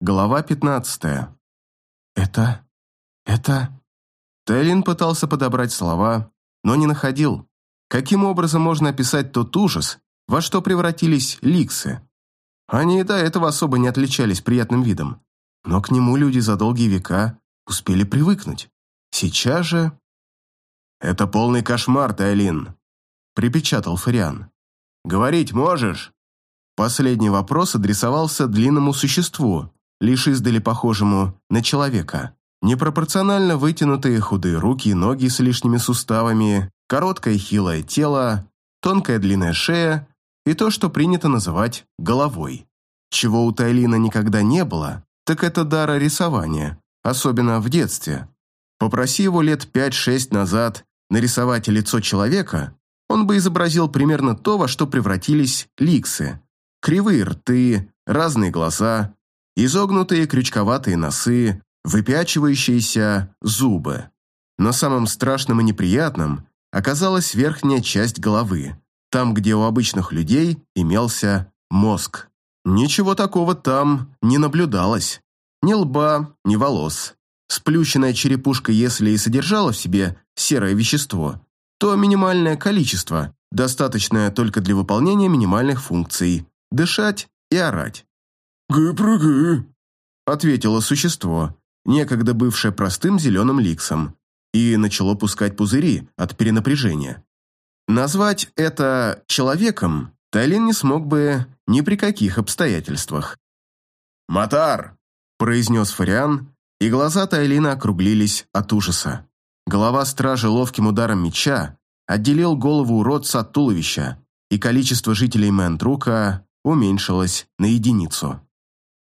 Глава 15. Это... это... Тейлин пытался подобрать слова, но не находил. Каким образом можно описать тот ужас, во что превратились ликсы? Они и до этого особо не отличались приятным видом, но к нему люди за долгие века успели привыкнуть. Сейчас же... «Это полный кошмар, Тейлин», — припечатал Фариан. «Говорить можешь?» Последний вопрос адресовался длинному существу, лишь издали похожему на человека. Непропорционально вытянутые худые руки и ноги с лишними суставами, короткое хилое тело, тонкая длинная шея и то, что принято называть головой. Чего у Тайлина никогда не было, так это дара рисования, особенно в детстве. Попроси его лет 5-6 назад нарисовать лицо человека, он бы изобразил примерно то, во что превратились ликсы. Кривые рты, разные глаза, изогнутые крючковатые носы, выпячивающиеся зубы. Но самым страшным и неприятным оказалась верхняя часть головы, там, где у обычных людей имелся мозг. Ничего такого там не наблюдалось. Ни лба, ни волос. Сплющенная черепушка, если и содержала в себе серое вещество, то минимальное количество, достаточное только для выполнения минимальных функций – дышать и орать. «Гы-прыгы», — ответило существо, некогда бывшее простым зеленым ликсом, и начало пускать пузыри от перенапряжения. Назвать это «человеком» Тайлин не смог бы ни при каких обстоятельствах. «Матар!» – произнес Фариан, и глаза Тайлина округлились от ужаса. Голова стражи ловким ударом меча отделил голову уродца от туловища, и количество жителей Мэнтрука уменьшилось на единицу.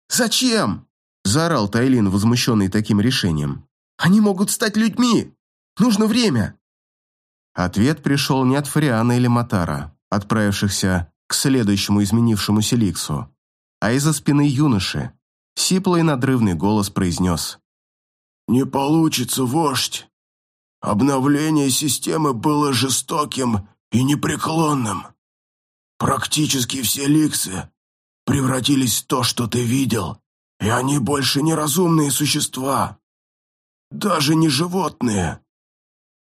«Зачем?» – заорал Тайлин, возмущенный таким решением. «Они могут стать людьми! Нужно время!» Ответ пришел не от Фариана или Матара, отправившихся к следующему изменившемуся Ликсу, а из-за спины юноши. Сиплый надрывный голос произнес. «Не получится, вождь. Обновление системы было жестоким и непреклонным. Практически все Ликсы превратились в то, что ты видел, и они больше не разумные существа. Даже не животные.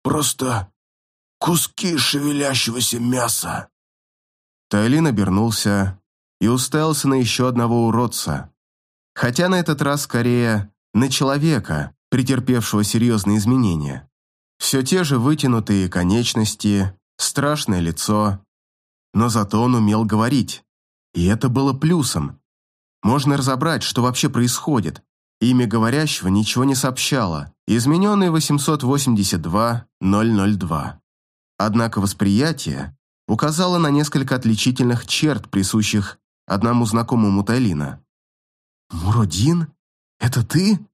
Просто куски шевелящегося мяса. Тайлин обернулся и уставился на еще одного уродца. Хотя на этот раз скорее на человека, претерпевшего серьезные изменения. Все те же вытянутые конечности, страшное лицо. Но зато он умел говорить. И это было плюсом. Можно разобрать, что вообще происходит. Имя говорящего ничего не сообщало. Измененный 882-002. Однако восприятие указало на несколько отличительных черт, присущих одному знакомому Тайлина. «Муродин? Это ты?»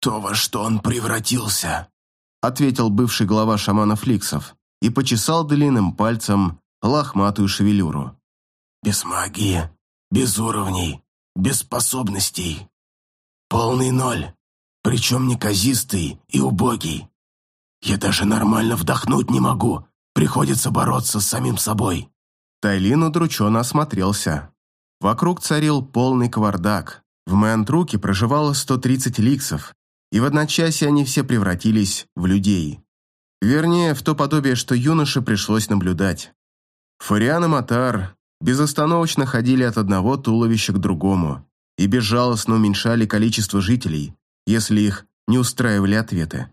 «То, во что он превратился», ответил бывший глава шаманов Ликсов и почесал длинным пальцем лохматую шевелюру. Без магии, без уровней, без способностей. Полный ноль, причем неказистый и убогий. Я даже нормально вдохнуть не могу, приходится бороться с самим собой». Тайлин удрученно осмотрелся. Вокруг царил полный кавардак. В Мэнтруке проживало 130 ликсов, и в одночасье они все превратились в людей. Вернее, в то подобие, что юноше пришлось наблюдать. Фариан и Матар безостановочно ходили от одного туловища к другому и безжалостно уменьшали количество жителей, если их не устраивали ответы.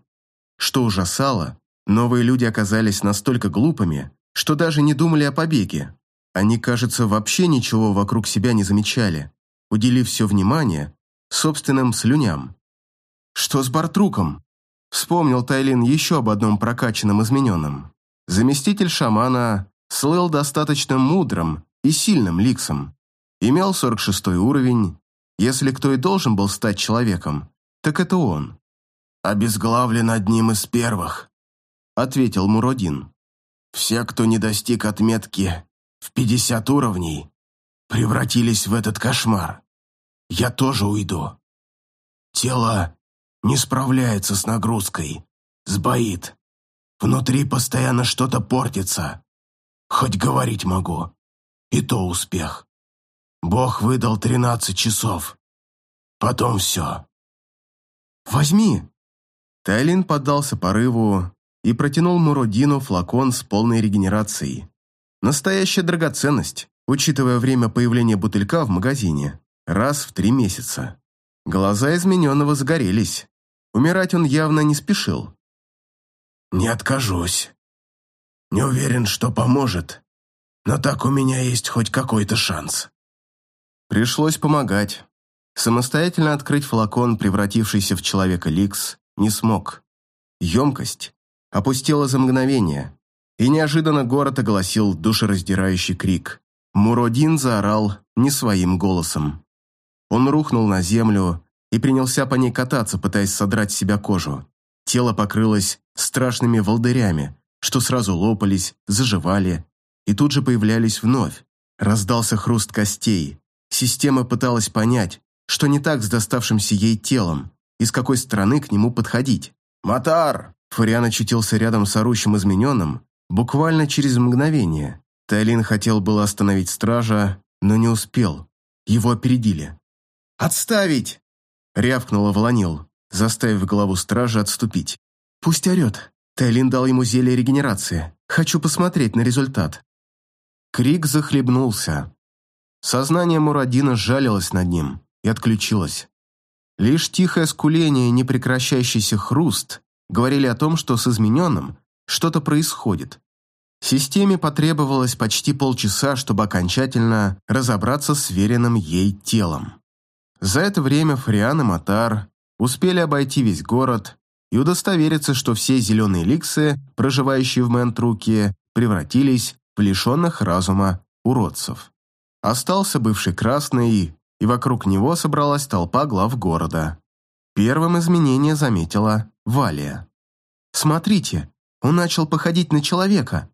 Что ужасало, новые люди оказались настолько глупыми, что даже не думали о побеге. Они, кажется, вообще ничего вокруг себя не замечали, уделив все внимание собственным слюням. Что с Бартруком? Вспомнил Тайлин еще об одном прокачанном измененном. Заместитель шамана слыл достаточно мудрым и сильным ликсом. Имел 46 уровень. Если кто и должен был стать человеком, так это он. «Обезглавлен одним из первых», — ответил Муродин. «Все, кто не достиг отметки в 50 уровней, превратились в этот кошмар. Я тоже уйду. Тело не справляется с нагрузкой, сбоит. Внутри постоянно что-то портится. Хоть говорить могу. И то успех. Бог выдал 13 часов. потом все». «Возьми!» Тайлин поддался порыву и протянул Муродину флакон с полной регенерацией. Настоящая драгоценность, учитывая время появления бутылька в магазине, раз в три месяца. Глаза измененного загорелись. Умирать он явно не спешил. «Не откажусь. Не уверен, что поможет, но так у меня есть хоть какой-то шанс». Пришлось помогать. Самостоятельно открыть флакон, превратившийся в человека Ликс, не смог. Емкость опустила за мгновение, и неожиданно город огласил душераздирающий крик. Муродин заорал не своим голосом. Он рухнул на землю и принялся по ней кататься, пытаясь содрать с себя кожу. Тело покрылось страшными волдырями, что сразу лопались, заживали и тут же появлялись вновь. Раздался хруст костей. Система пыталась понять, что не так с доставшимся ей телом и с какой стороны к нему подходить. «Матар!» Фариан очутился рядом с орущим измененным буквально через мгновение. Тайлин хотел было остановить стража, но не успел. Его опередили. «Отставить!» — рявкнула Волонил, заставив главу стража отступить. «Пусть орет. Тайлин дал ему зелье регенерации. Хочу посмотреть на результат». Крик захлебнулся. Сознание Мурадина сжалилось над ним и отключилось. Лишь тихое скуление и непрекращающийся хруст говорили о том, что с измененным что-то происходит. Системе потребовалось почти полчаса, чтобы окончательно разобраться с веренным ей телом. За это время Фриан и Матар успели обойти весь город и удостовериться, что все зеленые ликсы, проживающие в Ментруке, превратились лишенных разума уродцев. Остался бывший красный, и вокруг него собралась толпа глав города. Первым изменение заметила Валия. «Смотрите, он начал походить на человека».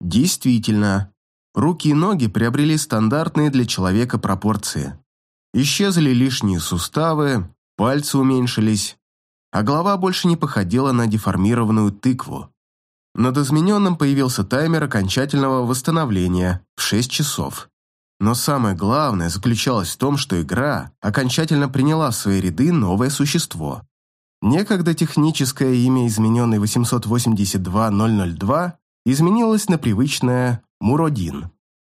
Действительно, руки и ноги приобрели стандартные для человека пропорции. Исчезли лишние суставы, пальцы уменьшились, а голова больше не походила на деформированную тыкву. Над измененным появился таймер окончательного восстановления в 6 часов. Но самое главное заключалось в том, что игра окончательно приняла в свои ряды новое существо. Некогда техническое имя измененной 882.002 изменилось на привычное Муродин.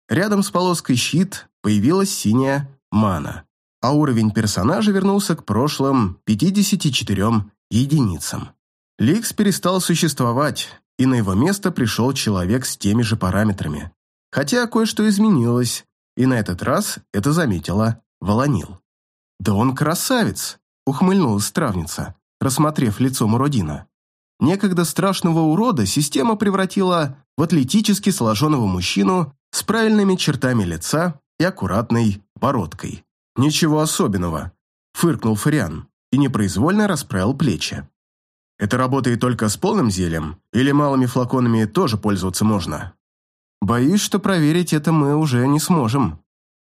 Рядом с полоской щит появилась синяя мана, а уровень персонажа вернулся к прошлым 54 единицам. Ликс перестал существовать, и на его место пришел человек с теми же параметрами. Хотя кое-что изменилось, и на этот раз это заметила Волонил. «Да он красавец!» — ухмыльнулась травница, рассмотрев лицо Муродина. Некогда страшного урода система превратила в атлетически сложенного мужчину с правильными чертами лица и аккуратной бородкой. «Ничего особенного», — фыркнул Фариан и непроизвольно расправил плечи. «Это работает только с полным зельем, или малыми флаконами тоже пользоваться можно?» «Боюсь, что проверить это мы уже не сможем».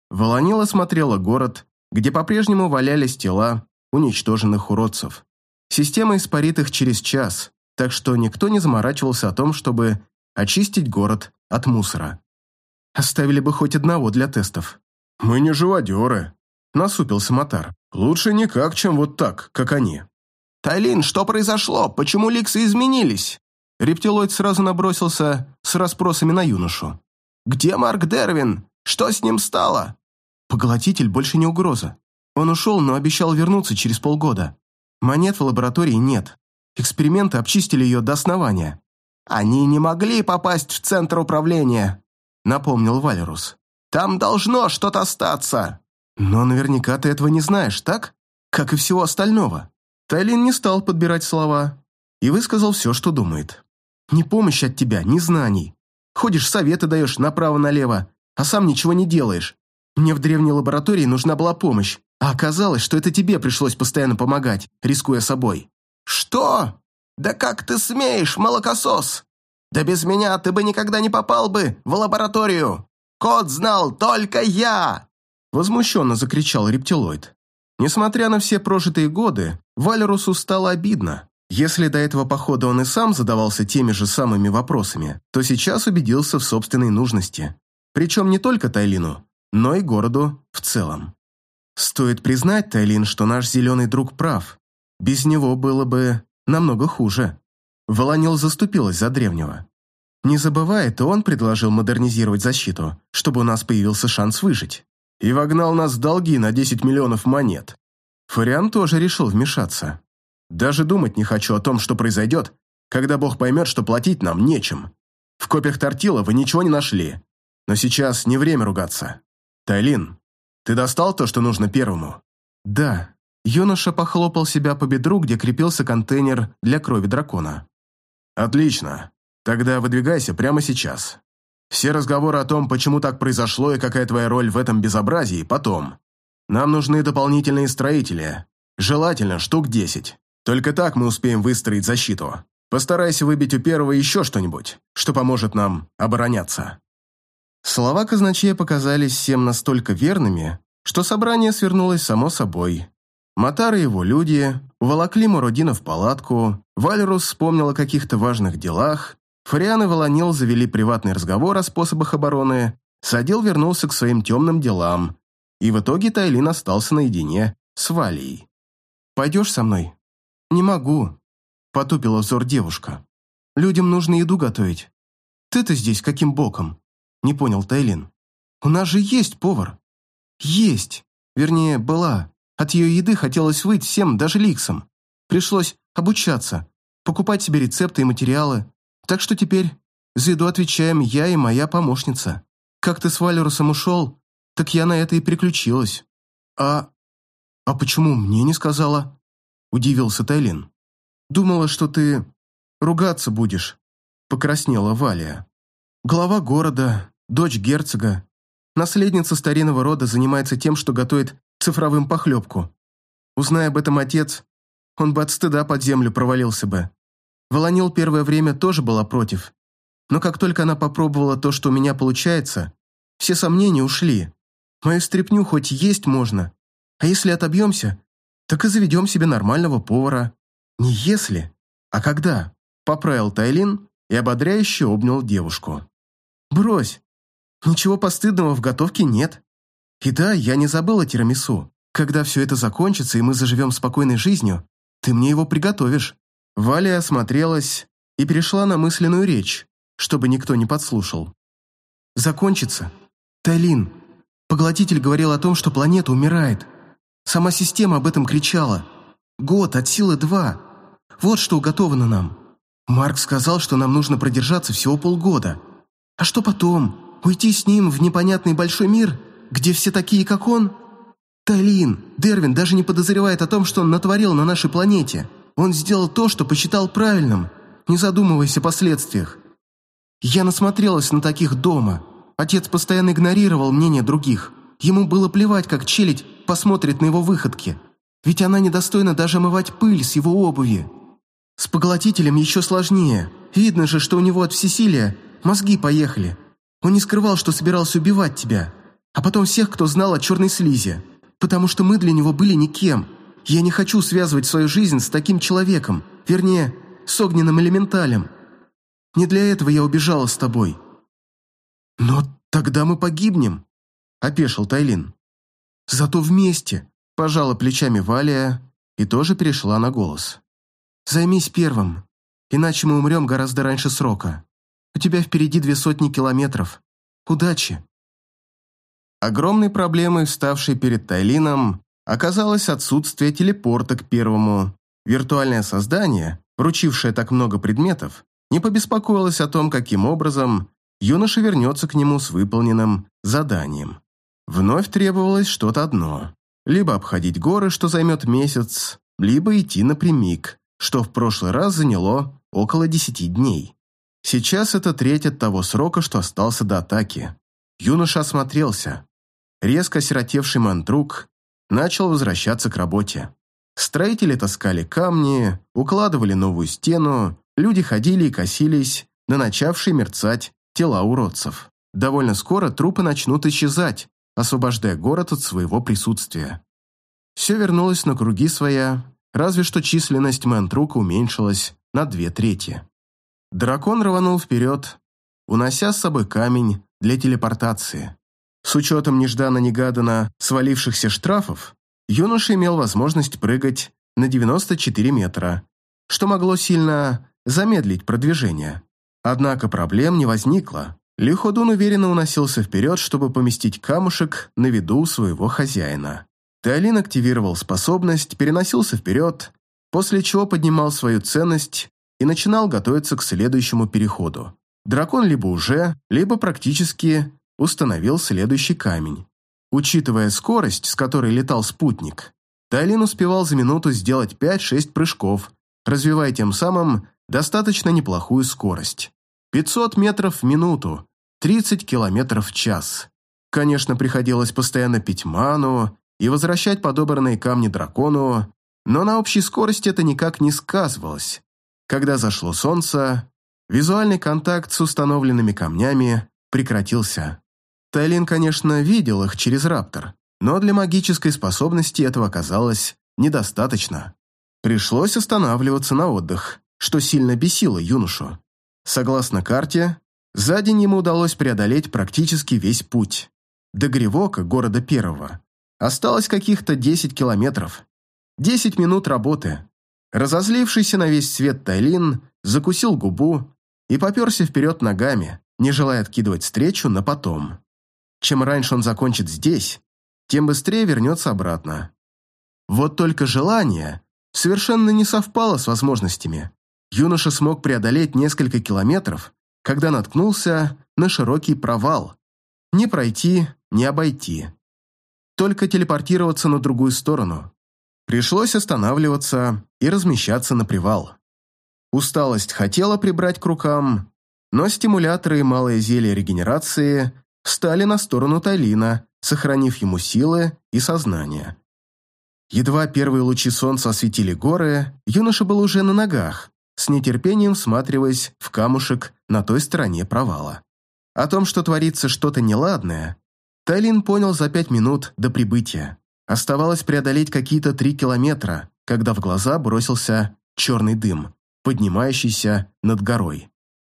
Волонила смотрела город, где по-прежнему валялись тела уничтоженных уродцев. Система испарит их через час, так что никто не заморачивался о том, чтобы очистить город от мусора. Оставили бы хоть одного для тестов. «Мы не живодеры», — насупился Матар. «Лучше никак, чем вот так, как они». «Тайлин, что произошло? Почему ликсы изменились?» Рептилоид сразу набросился с расспросами на юношу. «Где Марк Дервин? Что с ним стало?» «Поглотитель больше не угроза. Он ушел, но обещал вернуться через полгода. Монет в лаборатории нет. Эксперименты обчистили ее до основания». «Они не могли попасть в центр управления», — напомнил Валерус. «Там должно что-то остаться». «Но наверняка ты этого не знаешь, так? Как и всего остального». Тайлин не стал подбирать слова и высказал все, что думает. «Ни помощи от тебя, ни знаний. Ходишь, советы даешь направо-налево, а сам ничего не делаешь. Мне в древней лаборатории нужна была помощь, а оказалось, что это тебе пришлось постоянно помогать, рискуя собой». «Что? Да как ты смеешь, молокосос? Да без меня ты бы никогда не попал бы в лабораторию! Код знал только я!» Возмущенно закричал рептилоид. Несмотря на все прожитые годы, Валерусу стало обидно. Если до этого похода он и сам задавался теми же самыми вопросами, то сейчас убедился в собственной нужности. Причем не только Тайлину, но и городу в целом. Стоит признать, Тайлин, что наш зеленый друг прав. Без него было бы намного хуже. Волонил заступилась за древнего. Не забывай, то он предложил модернизировать защиту, чтобы у нас появился шанс выжить. И вогнал нас в долги на 10 миллионов монет. Фариан тоже решил вмешаться. Даже думать не хочу о том, что произойдет, когда Бог поймет, что платить нам нечем. В копиях Тортила вы ничего не нашли. Но сейчас не время ругаться. Тайлин, ты достал то, что нужно первому? Да. Юноша похлопал себя по бедру, где крепился контейнер для крови дракона. Отлично. Тогда выдвигайся прямо сейчас. Все разговоры о том, почему так произошло и какая твоя роль в этом безобразии, потом. Нам нужны дополнительные строители. Желательно штук десять. Только так мы успеем выстроить защиту. Постарайся выбить у первого еще что-нибудь, что поможет нам обороняться». Слова казначея показались всем настолько верными, что собрание свернулось само собой. Матар и его люди уволокли Муродина в палатку, Вальрус вспомнил о каких-то важных делах, Фариан и Волонил завели приватный разговор о способах обороны, Садил вернулся к своим темным делам, и в итоге Тайлин остался наедине с Валией. «Пойдешь со мной?» «Не могу», — потупила взор девушка. «Людям нужно еду готовить. Ты-то здесь каким боком?» — не понял Тайлин. «У нас же есть повар». «Есть. Вернее, была. От ее еды хотелось выйти всем, даже ликсам. Пришлось обучаться, покупать себе рецепты и материалы, так что теперь за еду отвечаем я и моя помощница. Как ты с Валерусом ушел, так я на это и переключилась. А... а почему мне не сказала? Удивился Тайлин. Думала, что ты ругаться будешь. Покраснела Валия. Глава города, дочь герцога, наследница старинного рода занимается тем, что готовит цифровым похлебку. Узная об этом отец, он бы от стыда под землю провалился бы. Волонил первое время тоже была против. Но как только она попробовала то, что у меня получается, все сомнения ушли. Мою стряпню хоть есть можно, а если отобьемся, так и заведем себе нормального повара. Не если, а когда, поправил Тайлин и ободряюще обнял девушку. Брось, ничего постыдного в готовке нет. И да, я не забыла тирамису. Когда все это закончится и мы заживем спокойной жизнью, ты мне его приготовишь. Валя осмотрелась и перешла на мысленную речь, чтобы никто не подслушал. «Закончится. Тайлин, поглотитель говорил о том, что планета умирает. Сама система об этом кричала. Год от силы два. Вот что уготовано нам. Марк сказал, что нам нужно продержаться всего полгода. А что потом? Уйти с ним в непонятный большой мир, где все такие, как он? Тайлин, Дервин даже не подозревает о том, что он натворил на нашей планете». Он сделал то, что посчитал правильным, не задумываясь о последствиях. Я насмотрелась на таких дома. Отец постоянно игнорировал мнение других. Ему было плевать, как челядь посмотрит на его выходки. Ведь она недостойна даже омывать пыль с его обуви. С поглотителем еще сложнее. Видно же, что у него от всесилия мозги поехали. Он не скрывал, что собирался убивать тебя. А потом всех, кто знал о черной слизи. Потому что мы для него были никем. Я не хочу связывать свою жизнь с таким человеком, вернее, с огненным элементалем. Не для этого я убежала с тобой». «Но тогда мы погибнем», — опешил Тайлин. «Зато вместе», — пожала плечами Валия и тоже перешла на голос. «Займись первым, иначе мы умрем гораздо раньше срока. У тебя впереди две сотни километров. Удачи!» Огромной проблемой, ставшей перед Тайлином, оказалось отсутствие телепорта к первому. Виртуальное создание, вручившее так много предметов, не побеспокоилось о том, каким образом юноша вернется к нему с выполненным заданием. Вновь требовалось что-то одно. Либо обходить горы, что займет месяц, либо идти напрямик, что в прошлый раз заняло около десяти дней. Сейчас это треть от того срока, что остался до атаки. Юноша осмотрелся. Резко осиротевший мантрук начал возвращаться к работе. Строители таскали камни, укладывали новую стену, люди ходили и косились на начавшие мерцать тела уродцев. Довольно скоро трупы начнут исчезать, освобождая город от своего присутствия. Все вернулось на круги своя, разве что численность Мэнтрука уменьшилась на две трети. Дракон рванул вперед, унося с собой камень для телепортации. С учетом нежданно-негаданно свалившихся штрафов, юноша имел возможность прыгать на 94 метра, что могло сильно замедлить продвижение. Однако проблем не возникло. Лиходун уверенно уносился вперед, чтобы поместить камушек на виду своего хозяина. Теолин активировал способность, переносился вперед, после чего поднимал свою ценность и начинал готовиться к следующему переходу. Дракон либо уже, либо практически установил следующий камень. Учитывая скорость, с которой летал спутник, Тайлин успевал за минуту сделать 5-6 прыжков, развивая тем самым достаточно неплохую скорость. 500 метров в минуту, 30 километров в час. Конечно, приходилось постоянно пить ману и возвращать подобранные камни дракону, но на общей скорости это никак не сказывалось. Когда зашло солнце, визуальный контакт с установленными камнями прекратился. Тайлин, конечно, видел их через раптор, но для магической способности этого оказалось недостаточно. Пришлось останавливаться на отдых, что сильно бесило юношу. Согласно карте, за день ему удалось преодолеть практически весь путь. До Гривока, города первого, осталось каких-то 10 километров. 10 минут работы. Разозлившийся на весь свет Тайлин закусил губу и поперся вперед ногами, не желая откидывать встречу на потом. Чем раньше он закончит здесь, тем быстрее вернется обратно. Вот только желание совершенно не совпало с возможностями. Юноша смог преодолеть несколько километров, когда наткнулся на широкий провал. Не пройти, не обойти. Только телепортироваться на другую сторону. Пришлось останавливаться и размещаться на привал. Усталость хотела прибрать к рукам, но стимуляторы и малое зелье регенерации встали на сторону Тайлина, сохранив ему силы и сознание. Едва первые лучи солнца осветили горы, юноша был уже на ногах, с нетерпением всматриваясь в камушек на той стороне провала. О том, что творится что-то неладное, Тайлин понял за пять минут до прибытия. Оставалось преодолеть какие-то три километра, когда в глаза бросился черный дым, поднимающийся над горой.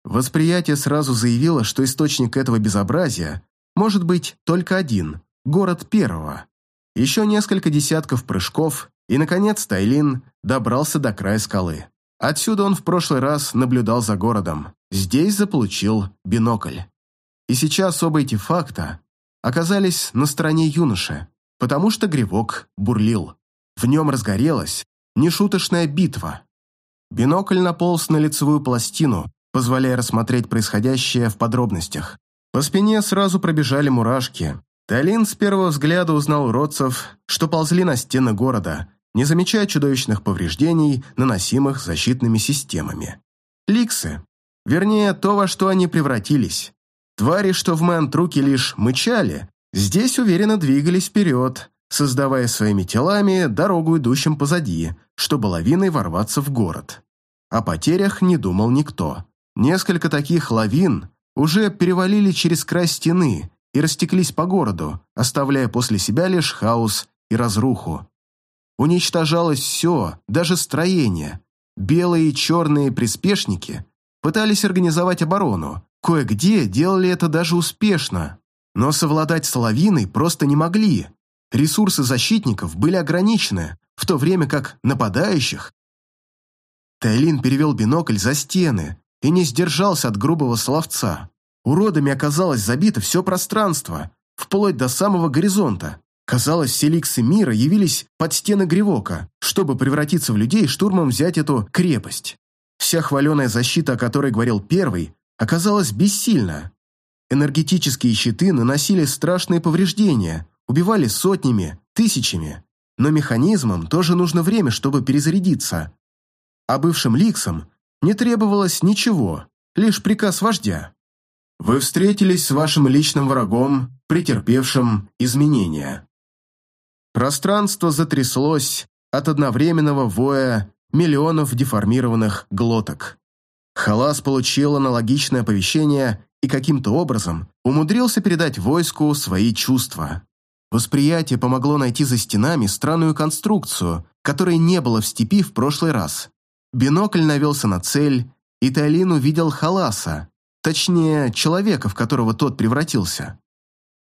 Восприятие сразу заявило, что источник этого безобразия может быть только один – город первого. Еще несколько десятков прыжков, и, наконец, Тайлин добрался до края скалы. Отсюда он в прошлый раз наблюдал за городом. Здесь заполучил бинокль. И сейчас оба эти факта оказались на стороне юноши, потому что гривок бурлил. В нем разгорелась нешуточная битва. Бинокль наполз на лицевую пластину, позволяя рассмотреть происходящее в подробностях. По спине сразу пробежали мурашки. Талин с первого взгляда узнал уродцев, что ползли на стены города, не замечая чудовищных повреждений, наносимых защитными системами. Ликсы. Вернее, то, во что они превратились. Твари, что в Мэнтруке лишь мычали, здесь уверенно двигались вперед, создавая своими телами дорогу идущим позади, чтобы лавиной ворваться в город. О потерях не думал никто. Несколько таких лавин уже перевалили через край стены и растеклись по городу, оставляя после себя лишь хаос и разруху. Уничтожалось все, даже строение. Белые и черные приспешники пытались организовать оборону, кое-где делали это даже успешно, но совладать с лавиной просто не могли. Ресурсы защитников были ограничены, в то время как нападающих... Тайлин перевел бинокль за стены, и не сдержался от грубого словца. Уродами оказалось забито все пространство, вплоть до самого горизонта. Казалось, все ликсы мира явились под стены Гривока, чтобы превратиться в людей и штурмом взять эту крепость. Вся хваленая защита, о которой говорил первый, оказалась бессильна. Энергетические щиты наносили страшные повреждения, убивали сотнями, тысячами. Но механизмам тоже нужно время, чтобы перезарядиться. А бывшим ликсам не требовалось ничего, лишь приказ вождя. Вы встретились с вашим личным врагом, претерпевшим изменения. Пространство затряслось от одновременного воя миллионов деформированных глоток. Халас получил аналогичное оповещение и каким-то образом умудрился передать войску свои чувства. Восприятие помогло найти за стенами странную конструкцию, которой не было в степи в прошлый раз. Бинокль навелся на цель, и Тайлин увидел Халаса, точнее, человека, в которого тот превратился.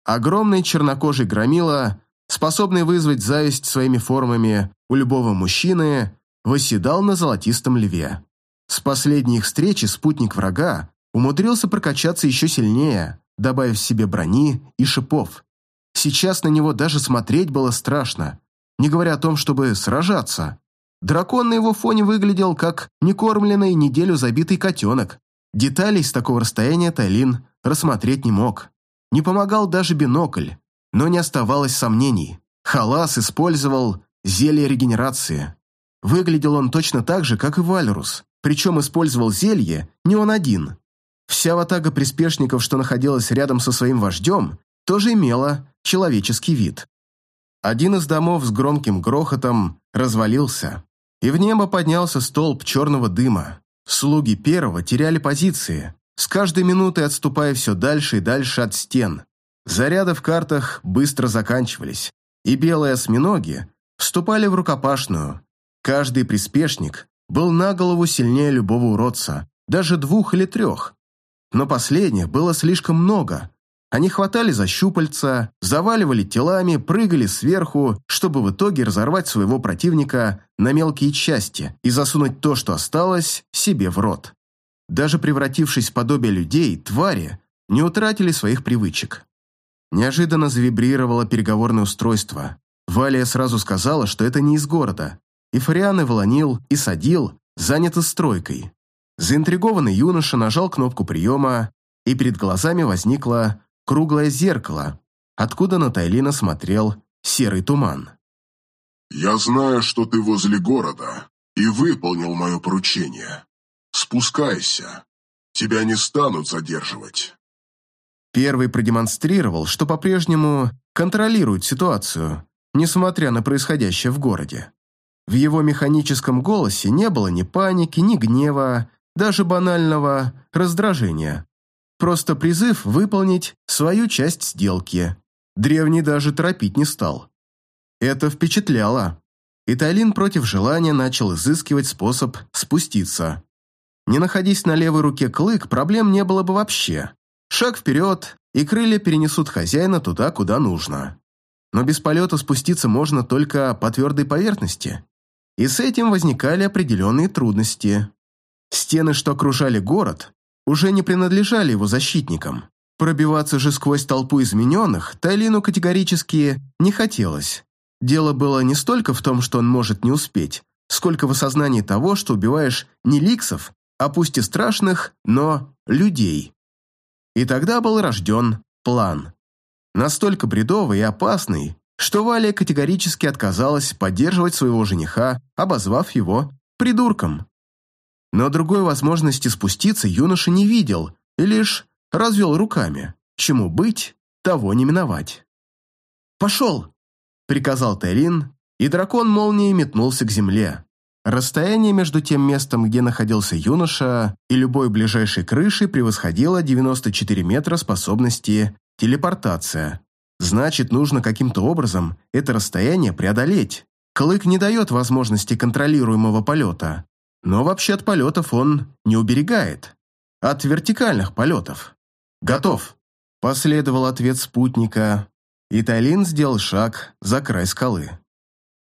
огромный чернокожий громила, способный вызвать зависть своими формами у любого мужчины, восседал на золотистом льве. С последней их встречи спутник врага умудрился прокачаться еще сильнее, добавив себе брони и шипов. Сейчас на него даже смотреть было страшно, не говоря о том, чтобы сражаться. Дракон на его фоне выглядел как некормленный неделю забитый котенок. Деталей с такого расстояния Тайлин рассмотреть не мог. Не помогал даже бинокль, но не оставалось сомнений. Халас использовал зелье регенерации. Выглядел он точно так же, как и Вальрус, причем использовал зелье не он один. Вся ватага приспешников, что находилась рядом со своим вождем, тоже имела человеческий вид. Один из домов с громким грохотом развалился, и в небо поднялся столб черного дыма. Слуги первого теряли позиции, с каждой минутой отступая все дальше и дальше от стен. Заряды в картах быстро заканчивались, и белые осьминоги вступали в рукопашную. Каждый приспешник был на голову сильнее любого уродца, даже двух или трех. Но последних было слишком много. Они хватали за щупальца, заваливали телами, прыгали сверху, чтобы в итоге разорвать своего противника на мелкие части и засунуть то, что осталось, себе в рот. Даже превратившись в подобие людей, твари не утратили своих привычек. Неожиданно завибрировало переговорное устройство. Валия сразу сказала, что это не из города. И Фариан, и Волонил, и Садил заняты стройкой. Заинтригованный юноша нажал кнопку приема, и перед глазами возникло круглое зеркало, откуда на Тайлина смотрел серый туман. «Я знаю, что ты возле города, и выполнил мое поручение. Спускайся. Тебя не станут задерживать». Первый продемонстрировал, что по-прежнему контролирует ситуацию, несмотря на происходящее в городе. В его механическом голосе не было ни паники, ни гнева, даже банального раздражения. Просто призыв выполнить свою часть сделки. Древний даже торопить не стал. Это впечатляло. И Тайлин против желания начал изыскивать способ спуститься. Не находясь на левой руке клык, проблем не было бы вообще. Шаг вперед, и крылья перенесут хозяина туда, куда нужно. Но без полета спуститься можно только по твердой поверхности. И с этим возникали определенные трудности. Стены, что окружали город, уже не принадлежали его защитникам. Пробиваться же сквозь толпу измененных Тайлину категорически не хотелось. Дело было не столько в том, что он может не успеть, сколько в осознании того, что убиваешь не ликсов, а пусть и страшных, но людей. И тогда был рожден план. Настолько бредовый и опасный, что Валя категорически отказалась поддерживать своего жениха, обозвав его придурком. Но другой возможности спуститься юноша не видел и лишь развел руками. Чему быть, того не миновать. «Пошел!» — приказал Тайлин, и дракон молнией метнулся к земле. Расстояние между тем местом, где находился юноша, и любой ближайшей крышей превосходило 94 метра способности телепортация. Значит, нужно каким-то образом это расстояние преодолеть. Клык не дает возможности контролируемого полета. Но вообще от полетов он не уберегает. От вертикальных полетов. «Готов!» – последовал ответ спутника, и Тайлин сделал шаг за край скалы.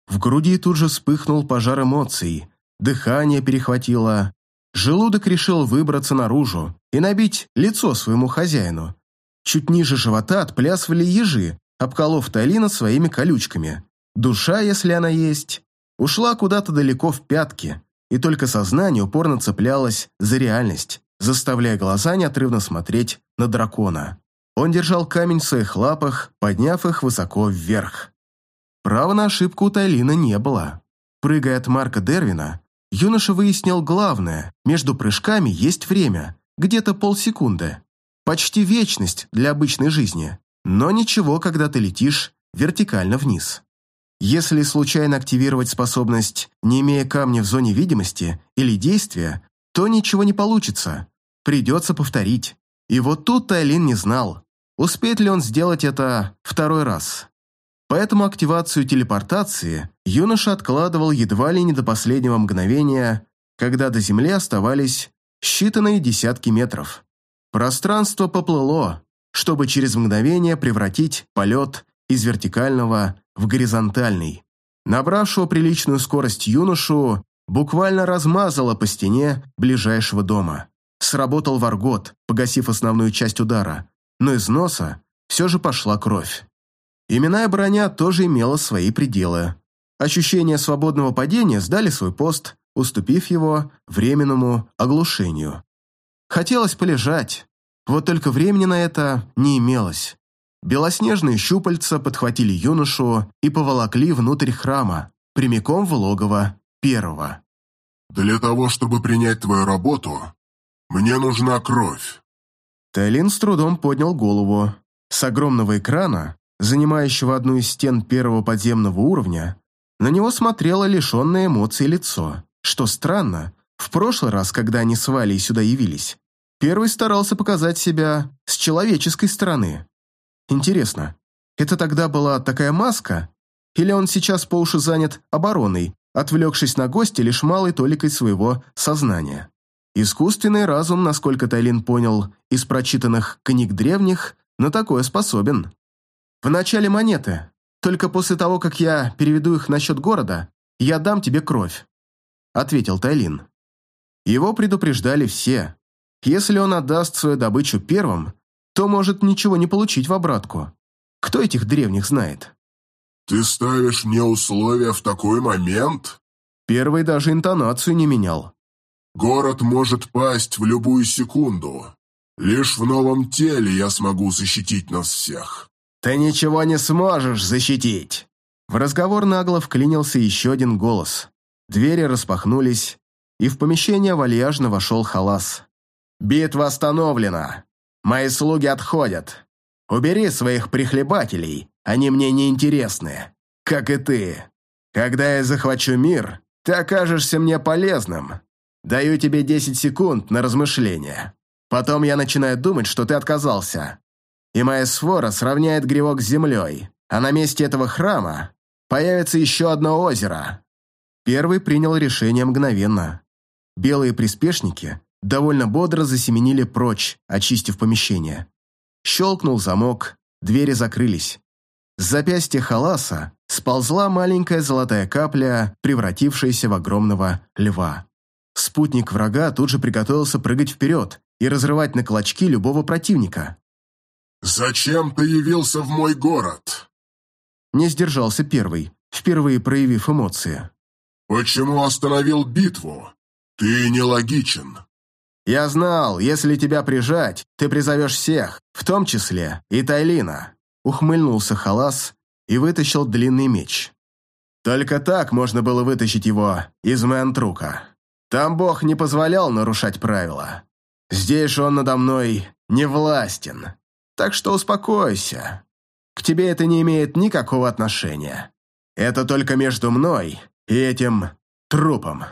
В груди тут же вспыхнул пожар эмоций, дыхание перехватило. Желудок решил выбраться наружу и набить лицо своему хозяину. Чуть ниже живота отплясывали ежи, обколов Талина своими колючками. Душа, если она есть, ушла куда-то далеко в пятки, и только сознание упорно цеплялось за реальность, заставляя глаза неотрывно смотреть на дракона. Он держал камень в своих лапах, подняв их высоко вверх. Права на ошибку у Тайлина не было. Прыгая от Марка Дервина, юноша выяснил главное. Между прыжками есть время, где-то полсекунды. Почти вечность для обычной жизни. Но ничего, когда ты летишь вертикально вниз. Если случайно активировать способность, не имея камня в зоне видимости или действия, то ничего не получится. Придется повторить. И вот тут Тайлин не знал, успеет ли он сделать это второй раз. Поэтому активацию телепортации юноша откладывал едва ли не до последнего мгновения, когда до Земли оставались считанные десятки метров. Пространство поплыло, чтобы через мгновение превратить полет из вертикального в горизонтальный. Набравшего приличную скорость юношу буквально размазало по стене ближайшего дома. Сработал варгот, погасив основную часть удара, но из носа все же пошла кровь. Именная броня тоже имела свои пределы. Ощущения свободного падения сдали свой пост, уступив его временному оглушению. Хотелось полежать, вот только времени на это не имелось. Белоснежные щупальца подхватили юношу и поволокли внутрь храма, прямиком в логово первого. «Для того, чтобы принять твою работу, мне нужна кровь». Тайлин с трудом поднял голову. С огромного экрана, занимающего одну из стен первого подземного уровня, на него смотрело лишенное эмоций лицо. Что странно, в прошлый раз, когда они с Валей сюда явились, первый старался показать себя с человеческой стороны. Интересно, это тогда была такая маска? Или он сейчас по уши занят обороной, отвлекшись на гостя лишь малой толикой своего сознания? Искусственный разум, насколько Тайлин понял из прочитанных книг древних, на такое способен. В начале монеты, только после того, как я переведу их насчет города, я дам тебе кровь», — ответил Тайлин. Его предупреждали все. Если он отдаст свою добычу первым, то может ничего не получить в обратку. Кто этих древних знает? «Ты ставишь мне условия в такой момент?» Первый даже интонацию не менял. «Город может пасть в любую секунду. Лишь в новом теле я смогу защитить нас всех». «Ты ничего не сможешь защитить!» В разговор нагло вклинился еще один голос. Двери распахнулись, и в помещение вальяжно вошел Халас. «Битва остановлена! Мои слуги отходят. Убери своих прихлебателей, они мне не интересны. Как и ты. Когда я захвачу мир, ты окажешься мне полезным. Даю тебе 10 секунд на размышление. Потом я начинаю думать, что ты отказался. И моя свора сравняет гривок с землей, а на месте этого храма появится еще одно озеро. Первый принял решение мгновенно. Белые приспешники довольно бодро засеменили прочь, очистив помещение. Щелкнул замок, двери закрылись. С запястья халаса сползла маленькая золотая капля, превратившаяся в огромного льва. Спутник врага тут же приготовился прыгать вперед и разрывать на клочки любого противника. «Зачем ты явился в мой город?» Не сдержался первый, впервые проявив эмоции. «Почему остановил битву? Ты нелогичен. «Я знал, если тебя прижать, ты призовешь всех, в том числе и Тайлина», ухмыльнулся Халас и вытащил длинный меч. Только так можно было вытащить его из Мэнтрука. Там Бог не позволял нарушать правила. Здесь же он надо мной не властен. Так что успокойся. К тебе это не имеет никакого отношения. Это только между мной и этим трупом.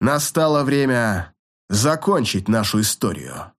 Настало время закончить нашу историю.